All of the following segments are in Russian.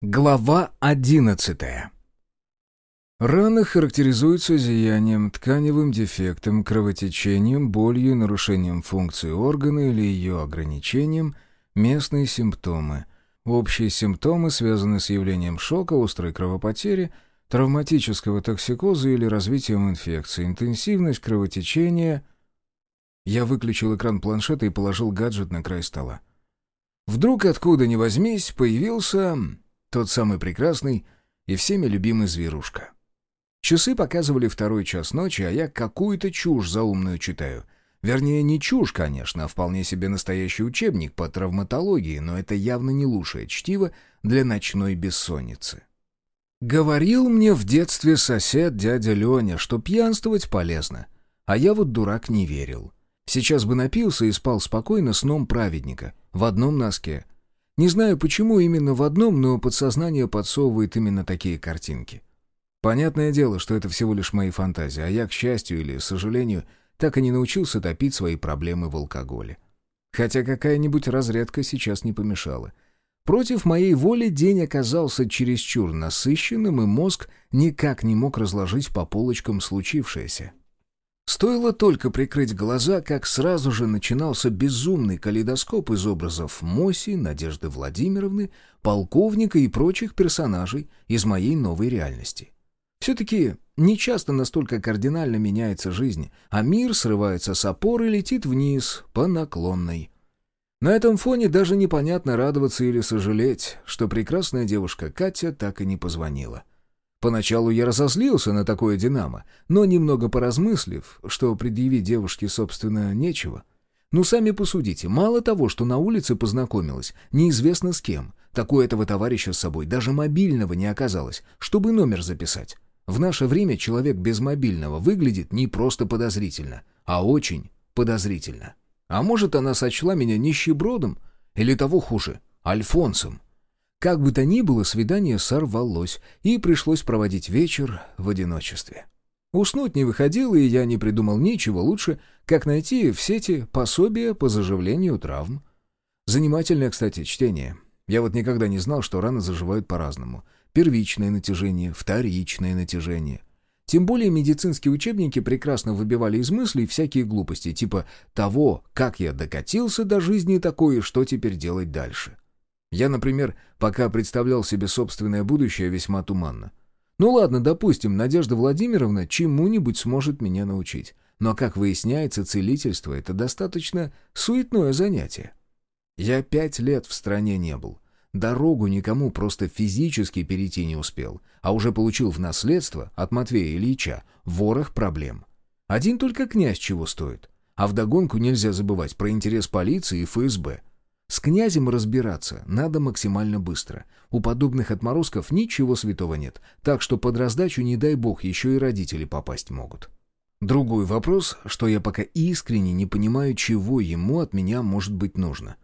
Глава одиннадцатая. Раны характеризуются зиянием, тканевым дефектом, кровотечением, болью нарушением функции органа или ее ограничением, местные симптомы. Общие симптомы связаны с явлением шока, острой кровопотери, травматического токсикоза или развитием инфекции, интенсивность кровотечения. Я выключил экран планшета и положил гаджет на край стола. Вдруг откуда ни возьмись появился тот самый прекрасный и всеми любимый зверушка. Часы показывали второй час ночи, а я какую-то чушь заумную читаю. Вернее, не чушь, конечно, а вполне себе настоящий учебник по травматологии, но это явно не лучшее чтиво для ночной бессонницы. Говорил мне в детстве сосед дядя Леня, что пьянствовать полезно, а я вот дурак не верил. Сейчас бы напился и спал спокойно сном праведника, в одном носке — не знаю, почему именно в одном, но подсознание подсовывает именно такие картинки. Понятное дело, что это всего лишь мои фантазии, а я, к счастью или сожалению, так и не научился топить свои проблемы в алкоголе. Хотя какая-нибудь разрядка сейчас не помешала. Против моей воли день оказался чересчур насыщенным, и мозг никак не мог разложить по полочкам случившееся. Стоило только прикрыть глаза, как сразу же начинался безумный калейдоскоп из образов Моси, Надежды Владимировны, полковника и прочих персонажей из моей новой реальности. Все-таки нечасто настолько кардинально меняется жизнь, а мир срывается с опоры и летит вниз по наклонной. На этом фоне даже непонятно радоваться или сожалеть, что прекрасная девушка Катя так и не позвонила. Поначалу я разозлился на такое «Динамо», но немного поразмыслив, что предъявить девушке, собственно, нечего. Ну, сами посудите, мало того, что на улице познакомилась, неизвестно с кем, такое этого товарища с собой, даже мобильного не оказалось, чтобы номер записать. В наше время человек без мобильного выглядит не просто подозрительно, а очень подозрительно. А может, она сочла меня нищебродом? Или того хуже, Альфонсом? Как бы то ни было, свидание сорвалось, и пришлось проводить вечер в одиночестве. Уснуть не выходило, и я не придумал ничего лучше, как найти в сети пособие по заживлению травм. Занимательное, кстати, чтение. Я вот никогда не знал, что раны заживают по-разному. Первичное натяжение, вторичное натяжение. Тем более медицинские учебники прекрасно выбивали из мыслей всякие глупости, типа того, как я докатился до жизни такой и что теперь делать дальше. Я, например, пока представлял себе собственное будущее весьма туманно. Ну ладно, допустим, Надежда Владимировна чему-нибудь сможет меня научить. Но, как выясняется, целительство — это достаточно суетное занятие. Я пять лет в стране не был. Дорогу никому просто физически перейти не успел, а уже получил в наследство от Матвея Ильича ворох проблем. Один только князь чего стоит. А вдогонку нельзя забывать про интерес полиции и ФСБ — с князем разбираться надо максимально быстро. У подобных отморозков ничего святого нет, так что под раздачу, не дай бог, еще и родители попасть могут. Другой вопрос, что я пока искренне не понимаю, чего ему от меня может быть нужно.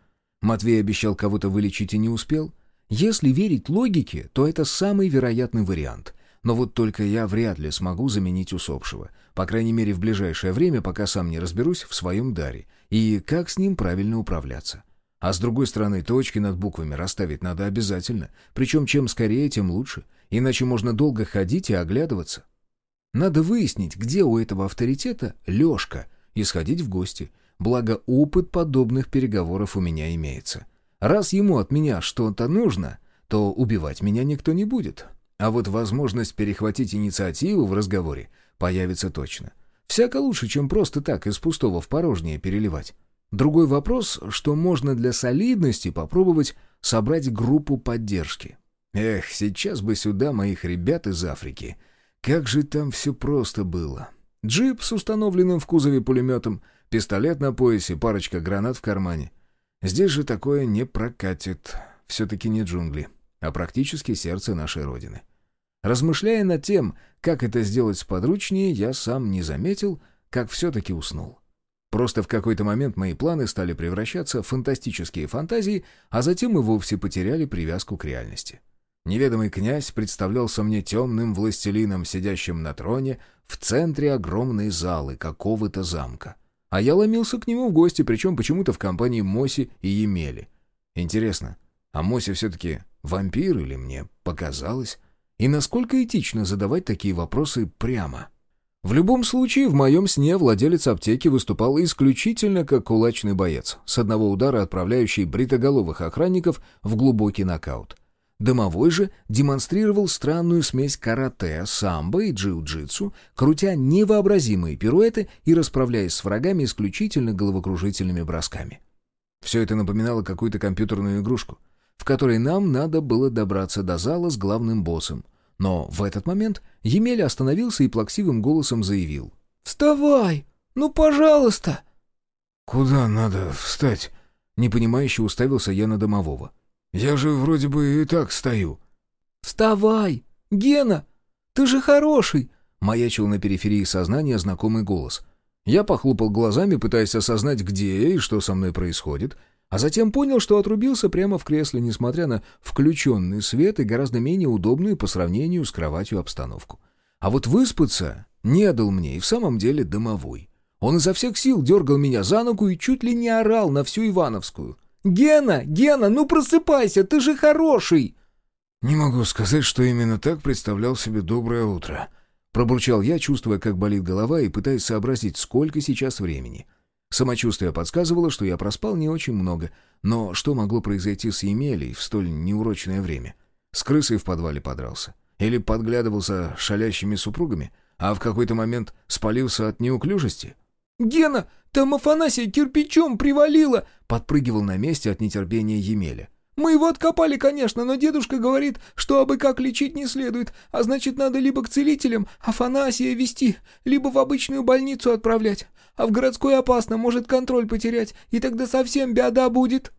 Матвей обещал кого-то вылечить и не успел. Если верить логике, то это самый вероятный вариант. Но вот только я вряд ли смогу заменить усопшего. По крайней мере, в ближайшее время, пока сам не разберусь в своем даре. И как с ним правильно управляться. А с другой стороны, точки над буквами расставить надо обязательно. Причем чем скорее, тем лучше. Иначе можно долго ходить и оглядываться. Надо выяснить, где у этого авторитета Лешка, и сходить в гости. Благо, опыт подобных переговоров у меня имеется. Раз ему от меня что-то нужно, то убивать меня никто не будет. А вот возможность перехватить инициативу в разговоре появится точно. Всяко лучше, чем просто так из пустого в порожнее переливать. Другой вопрос, что можно для солидности попробовать собрать группу поддержки. Эх, сейчас бы сюда моих ребят из Африки. Как же там все просто было. Джип с установленным в кузове пулеметом, пистолет на поясе, парочка гранат в кармане. Здесь же такое не прокатит. Все-таки не джунгли, а практически сердце нашей Родины. Размышляя над тем, как это сделать сподручнее, я сам не заметил, как все-таки уснул. Просто в какой-то момент мои планы стали превращаться в фантастические фантазии, а затем и вовсе потеряли привязку к реальности. Неведомый князь представлялся мне темным властелином, сидящим на троне в центре огромной залы какого-то замка. А я ломился к нему в гости, причем почему-то в компании Моси и Емели. Интересно, А Мося все-таки вампир или мне показалось? И насколько этично задавать такие вопросы прямо? В любом случае, в моем сне владелец аптеки выступал исключительно как кулачный боец, с одного удара отправляющий бритоголовых охранников в глубокий нокаут. Домовой же демонстрировал странную смесь карате, самбо и джиу-джитсу, крутя невообразимые пируэты и расправляясь с врагами исключительно головокружительными бросками. Все это напоминало какую-то компьютерную игрушку, в которой нам надо было добраться до зала с главным боссом. Но в этот момент Емеля остановился и плаксивым голосом заявил. «Вставай! Ну, пожалуйста!» «Куда надо встать?» Непонимающе уставился я на домового. «Я же вроде бы и так стою». «Вставай! Гена! Ты же хороший!» Маячил на периферии сознания знакомый голос. Я похлопал глазами, пытаясь осознать, где и что со мной происходит, а затем понял, что отрубился прямо в кресле, несмотря на включенный свет и гораздо менее удобную по сравнению с кроватью обстановку. А вот выспаться не дал мне и в самом деле домовой. Он изо всех сил дергал меня за ногу и чуть ли не орал на всю Ивановскую. «Гена! Гена, ну просыпайся, ты же хороший!» «Не могу сказать, что именно так представлял себе доброе утро», Пробурчал я, чувствуя, как болит голова и пытаясь сообразить, сколько сейчас времени. Самочувствие подсказывало, что я проспал не очень много, но что могло произойти с Емелей в столь неурочное время? С крысой в подвале подрался? Или подглядывался шалящими супругами, а в какой-то момент спалился от неуклюжести? «Гена, там Афанасия кирпичом привалила!» подпрыгивал на месте от нетерпения Емеля. Мы его откопали, конечно, но дедушка говорит, что абы как лечить не следует, а значит, надо либо к целителям Афанасия вести, либо в обычную больницу отправлять. А в городской опасно, может контроль потерять, и тогда совсем беда будет».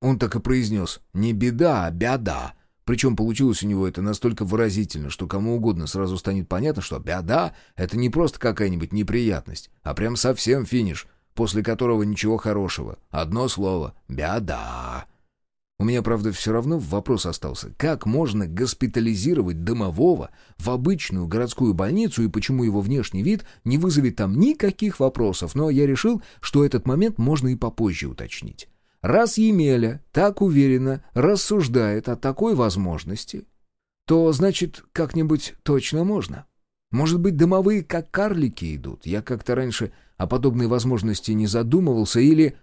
Он так и произнес «не беда, а беда». Причем получилось у него это настолько выразительно, что кому угодно сразу станет понятно, что беда — это не просто какая-нибудь неприятность, а прям совсем финиш, после которого ничего хорошего. Одно слово — беда. У меня, правда, все равно вопрос остался. Как можно госпитализировать домового в обычную городскую больницу и почему его внешний вид не вызовет там никаких вопросов? Но я решил, что этот момент можно и попозже уточнить. Раз Емеля так уверенно рассуждает о такой возможности, то, значит, как-нибудь точно можно. Может быть, домовые как карлики идут? Я как-то раньше о подобной возможности не задумывался или...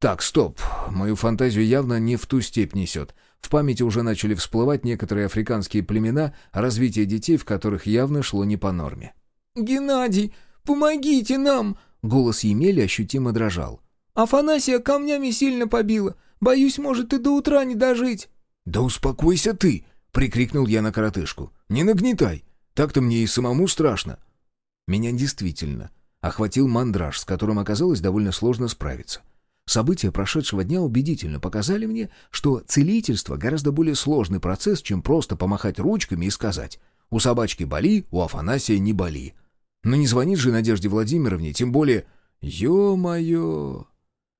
Так, стоп. Мою фантазию явно не в ту степь несет. В памяти уже начали всплывать некоторые африканские племена, развитие детей, в которых явно шло не по норме. «Геннадий, помогите нам!» Голос Емели ощутимо дрожал. «Афанасия камнями сильно побила. Боюсь, может и до утра не дожить». «Да успокойся ты!» — прикрикнул я на коротышку. «Не нагнетай! Так-то мне и самому страшно!» Меня действительно охватил мандраж, с которым оказалось довольно сложно справиться. События прошедшего дня убедительно показали мне, что целительство гораздо более сложный процесс, чем просто помахать ручками и сказать «У собачки боли, у Афанасия не боли». Но не звонит же Надежде Владимировне, тем более «Ё-моё!».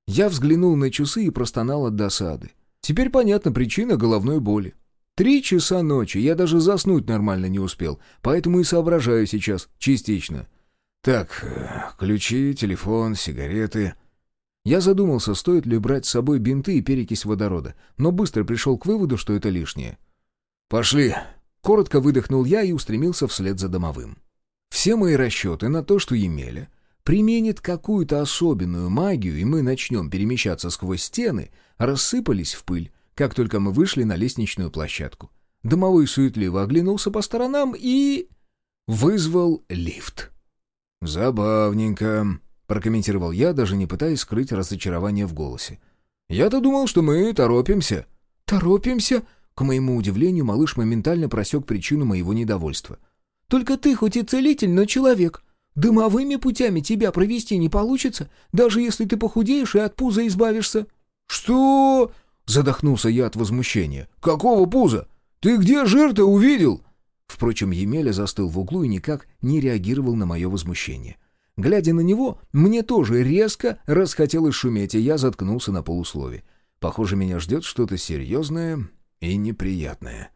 Я взглянул на часы и простонал от досады. Теперь понятна причина головной боли. Три часа ночи, я даже заснуть нормально не успел, поэтому и соображаю сейчас частично. Так, э, ключи, телефон, сигареты... Я задумался, стоит ли брать с собой бинты и перекись водорода, но быстро пришел к выводу, что это лишнее. «Пошли!» Коротко выдохнул я и устремился вслед за домовым. Все мои расчеты на то, что Емеля применит какую-то особенную магию, и мы начнем перемещаться сквозь стены, рассыпались в пыль, как только мы вышли на лестничную площадку. Домовой суетливо оглянулся по сторонам и... вызвал лифт. «Забавненько», прокомментировал я, даже не пытаясь скрыть разочарование в голосе. «Я-то думал, что мы торопимся». «Торопимся?» К моему удивлению, малыш моментально просек причину моего недовольства. «Только ты хоть и целитель, но человек. Дымовыми путями тебя провести не получится, даже если ты похудеешь и от пуза избавишься». «Что?» — задохнулся я от возмущения. «Какого пуза? Ты где жир-то увидел?» Впрочем, Емеля застыл в углу и никак не реагировал на мое возмущение. Глядя на него, мне тоже резко расхотелось шуметь, и я заткнулся на полуслове. Похоже, меня ждет что-то серьезное и неприятное.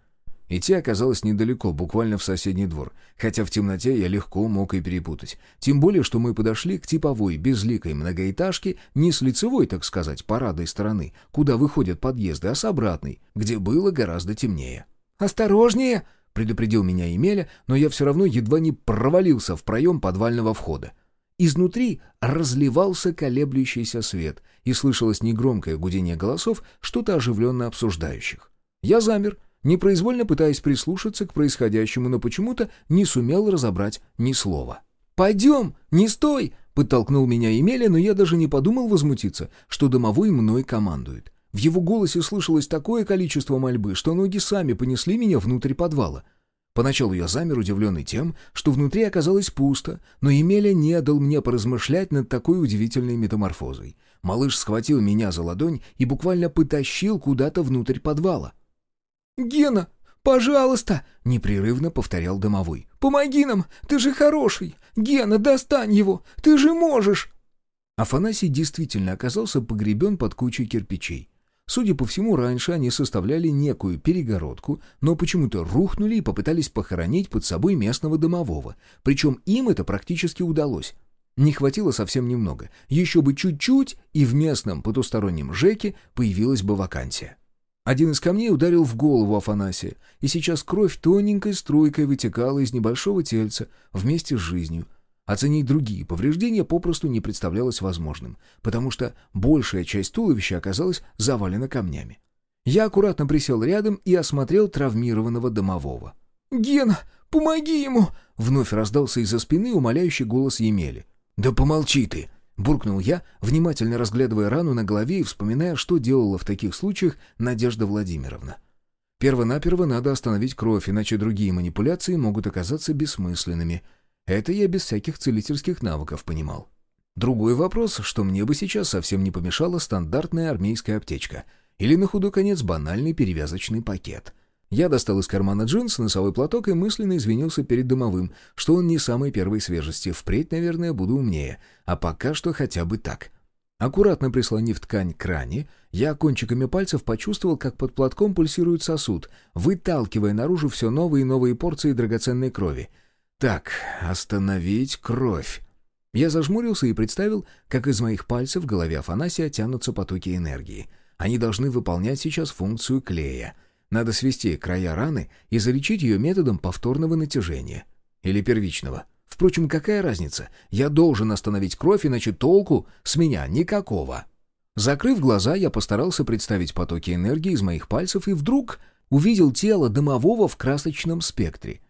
Идти оказалось недалеко, буквально в соседний двор, хотя в темноте я легко мог и перепутать. Тем более, что мы подошли к типовой, безликой многоэтажке, не с лицевой, так сказать, парадной стороны, куда выходят подъезды, а с обратной, где было гораздо темнее. «Осторожнее!» — предупредил меня Емеля, но я все равно едва не провалился в проем подвального входа. Изнутри разливался колеблющийся свет, и слышалось негромкое гудение голосов, что-то оживленно обсуждающих. Я замер — непроизвольно пытаясь прислушаться к происходящему, но почему-то не сумел разобрать ни слова. «Пойдем, не стой!» — подтолкнул меня Емеля, но я даже не подумал возмутиться, что домовой мной командует. В его голосе слышалось такое количество мольбы, что ноги сами понесли меня внутрь подвала. Поначалу я замер, удивленный тем, что внутри оказалось пусто, но Емеля не дал мне поразмышлять над такой удивительной метаморфозой. Малыш схватил меня за ладонь и буквально потащил куда-то внутрь подвала. «Гена, пожалуйста!» — непрерывно повторял домовой. «Помоги нам! Ты же хороший! Гена, достань его! Ты же можешь!» Афанасий действительно оказался погребен под кучей кирпичей. Судя по всему, раньше они составляли некую перегородку, но почему-то рухнули и попытались похоронить под собой местного домового. Причем им это практически удалось. Не хватило совсем немного. Еще бы чуть-чуть, и в местном потустороннем ЖЭКе появилась бы вакансия. Один из камней ударил в голову Афанасия, и сейчас кровь тоненькой струйкой вытекала из небольшого тельца вместе с жизнью. Оценить другие повреждения попросту не представлялось возможным, потому что большая часть туловища оказалась завалена камнями. Я аккуратно присел рядом и осмотрел травмированного домового. «Гена, помоги ему!» — вновь раздался из-за спины умоляющий голос Емели. «Да помолчи ты!» Буркнул я, внимательно разглядывая рану на голове и вспоминая, что делала в таких случаях Надежда Владимировна. Первонаперво надо остановить кровь, иначе другие манипуляции могут оказаться бессмысленными. Это я без всяких целительских навыков понимал. Другой вопрос, что мне бы сейчас совсем не помешала стандартная армейская аптечка или на худой конец банальный перевязочный пакет — я достал из кармана джинс носовой платок и мысленно извинился перед домовым, что он не самой первой свежести. Впредь, наверное, буду умнее. А пока что хотя бы так. Аккуратно прислонив ткань к ране, я кончиками пальцев почувствовал, как под платком пульсирует сосуд, выталкивая наружу все новые и новые порции драгоценной крови. Так, остановить кровь. Я зажмурился и представил, как из моих пальцев в голове Афанасия тянутся потоки энергии. Они должны выполнять сейчас функцию клея — надо свести края раны и залечить ее методом повторного натяжения. Или первичного. Впрочем, какая разница? Я должен остановить кровь, иначе толку с меня никакого. Закрыв глаза, я постарался представить потоки энергии из моих пальцев и вдруг увидел тело домового в красочном спектре.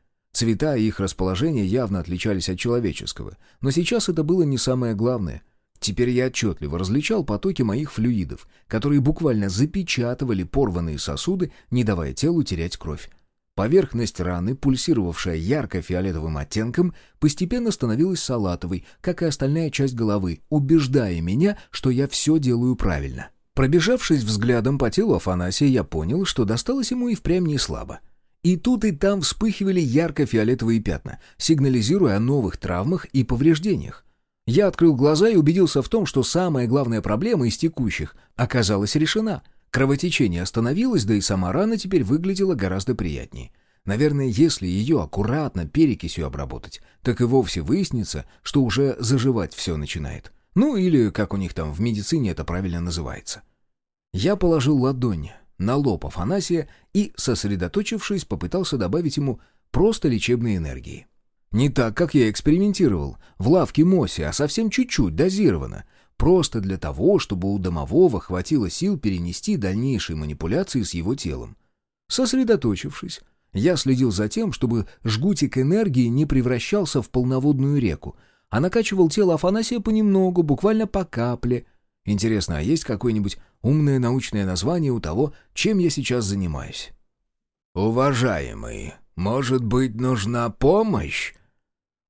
Цвета и их расположение явно отличались от человеческого, но сейчас это было не самое главное — Теперь я отчетливо различал потоки моих флюидов, которые буквально запечатывали порванные сосуды, не давая телу терять кровь. Поверхность раны, пульсировавшая ярко-фиолетовым оттенком, постепенно становилась салатовой, как и остальная часть головы, убеждая меня, что я все делаю правильно. Пробежавшись взглядом по телу Афанасия, я понял, что досталось ему и впрямь не слабо. И тут и там вспыхивали ярко-фиолетовые пятна, сигнализируя о новых травмах и повреждениях. Я открыл глаза и убедился в том, что самая главная проблема из текущих оказалась решена. Кровотечение остановилось, да и сама рана теперь выглядела гораздо приятнее. Наверное, если ее аккуратно перекисью обработать, так и вовсе выяснится, что уже заживать все начинает. Ну или, как у них там в медицине это правильно называется. Я положил ладонь на лоб Афанасия и, сосредоточившись, попытался добавить ему просто лечебной энергии. Не так, как я экспериментировал, в лавке Моси, а совсем чуть-чуть, дозированно. Просто для того, чтобы у домового хватило сил перенести дальнейшие манипуляции с его телом. Сосредоточившись, я следил за тем, чтобы жгутик энергии не превращался в полноводную реку, а накачивал тело Афанасия понемногу, буквально по капле. Интересно, а есть какое-нибудь умное научное название у того, чем я сейчас занимаюсь? «Уважаемый, может быть, нужна помощь?»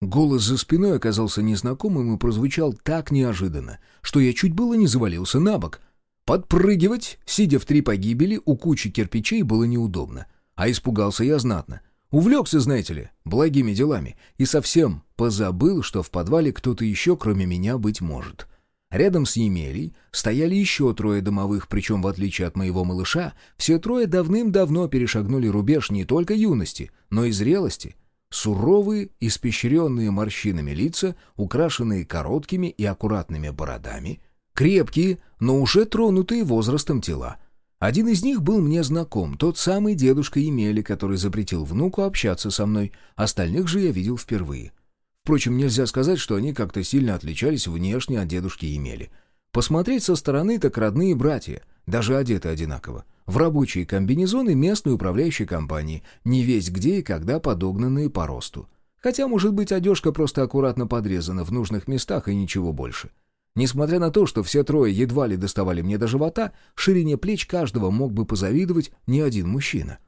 Голос за спиной оказался незнакомым и прозвучал так неожиданно, что я чуть было не завалился на бок. Подпрыгивать, сидя в три погибели, у кучи кирпичей было неудобно. А испугался я знатно. Увлекся, знаете ли, благими делами, и совсем позабыл, что в подвале кто-то еще, кроме меня, быть может. Рядом с Емелей стояли еще трое домовых, причем, в отличие от моего малыша, все трое давным-давно перешагнули рубеж не только юности, но и зрелости. Суровые, испещренные морщинами лица, украшенные короткими и аккуратными бородами, крепкие, но уже тронутые возрастом тела. Один из них был мне знаком, тот самый дедушка Емели, который запретил внуку общаться со мной, остальных же я видел впервые — Впрочем, нельзя сказать, что они как-то сильно отличались внешне от дедушки Емели. Посмотреть со стороны так родные братья, даже одеты одинаково. В рабочие комбинезоны местной управляющей компании, не весь где и когда подогнанные по росту. Хотя, может быть, одежка просто аккуратно подрезана в нужных местах и ничего больше. Несмотря на то, что все трое едва ли доставали мне до живота, ширине плеч каждого мог бы позавидовать не один мужчина.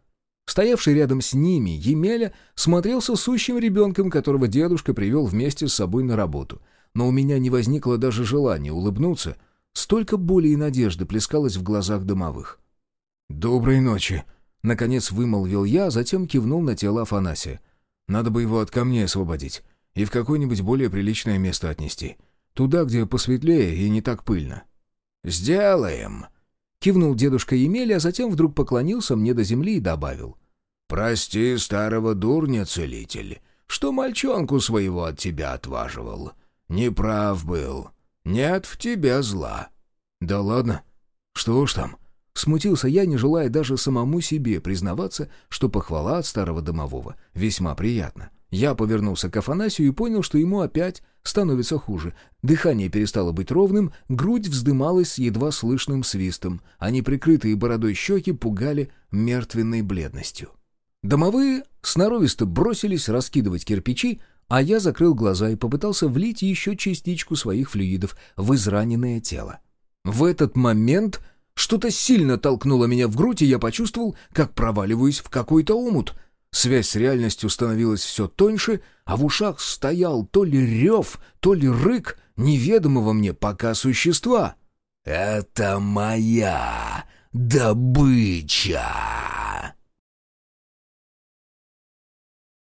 Стоявший рядом с ними Емеля смотрелся сущим ребенком, которого дедушка привел вместе с собой на работу. Но у меня не возникло даже желания улыбнуться. Столько боли и надежды плескалось в глазах домовых. «Доброй ночи!» — наконец вымолвил я, затем кивнул на тело Афанасия. «Надо бы его от камней освободить и в какое-нибудь более приличное место отнести. Туда, где посветлее и не так пыльно». «Сделаем!» Кивнул дедушка Емеля, а затем вдруг поклонился мне до земли и добавил. «Прости старого дурня, целитель, что мальчонку своего от тебя отваживал. Неправ был. Нет в тебя зла». «Да ладно. Что уж там». Смутился я, не желая даже самому себе признаваться, что похвала от старого домового весьма приятна. Я повернулся к Афанасию и понял, что ему опять становится хуже. Дыхание перестало быть ровным, грудь вздымалась с едва слышным свистом, а неприкрытые бородой щеки пугали мертвенной бледностью. Домовые сноровисто бросились раскидывать кирпичи, а я закрыл глаза и попытался влить еще частичку своих флюидов в израненное тело. В этот момент что-то сильно толкнуло меня в грудь, и я почувствовал, как проваливаюсь в какой-то омут — Связь с реальностью становилась все тоньше, а в ушах стоял то ли рев, то ли рык неведомого мне пока существа. «Это моя добыча!»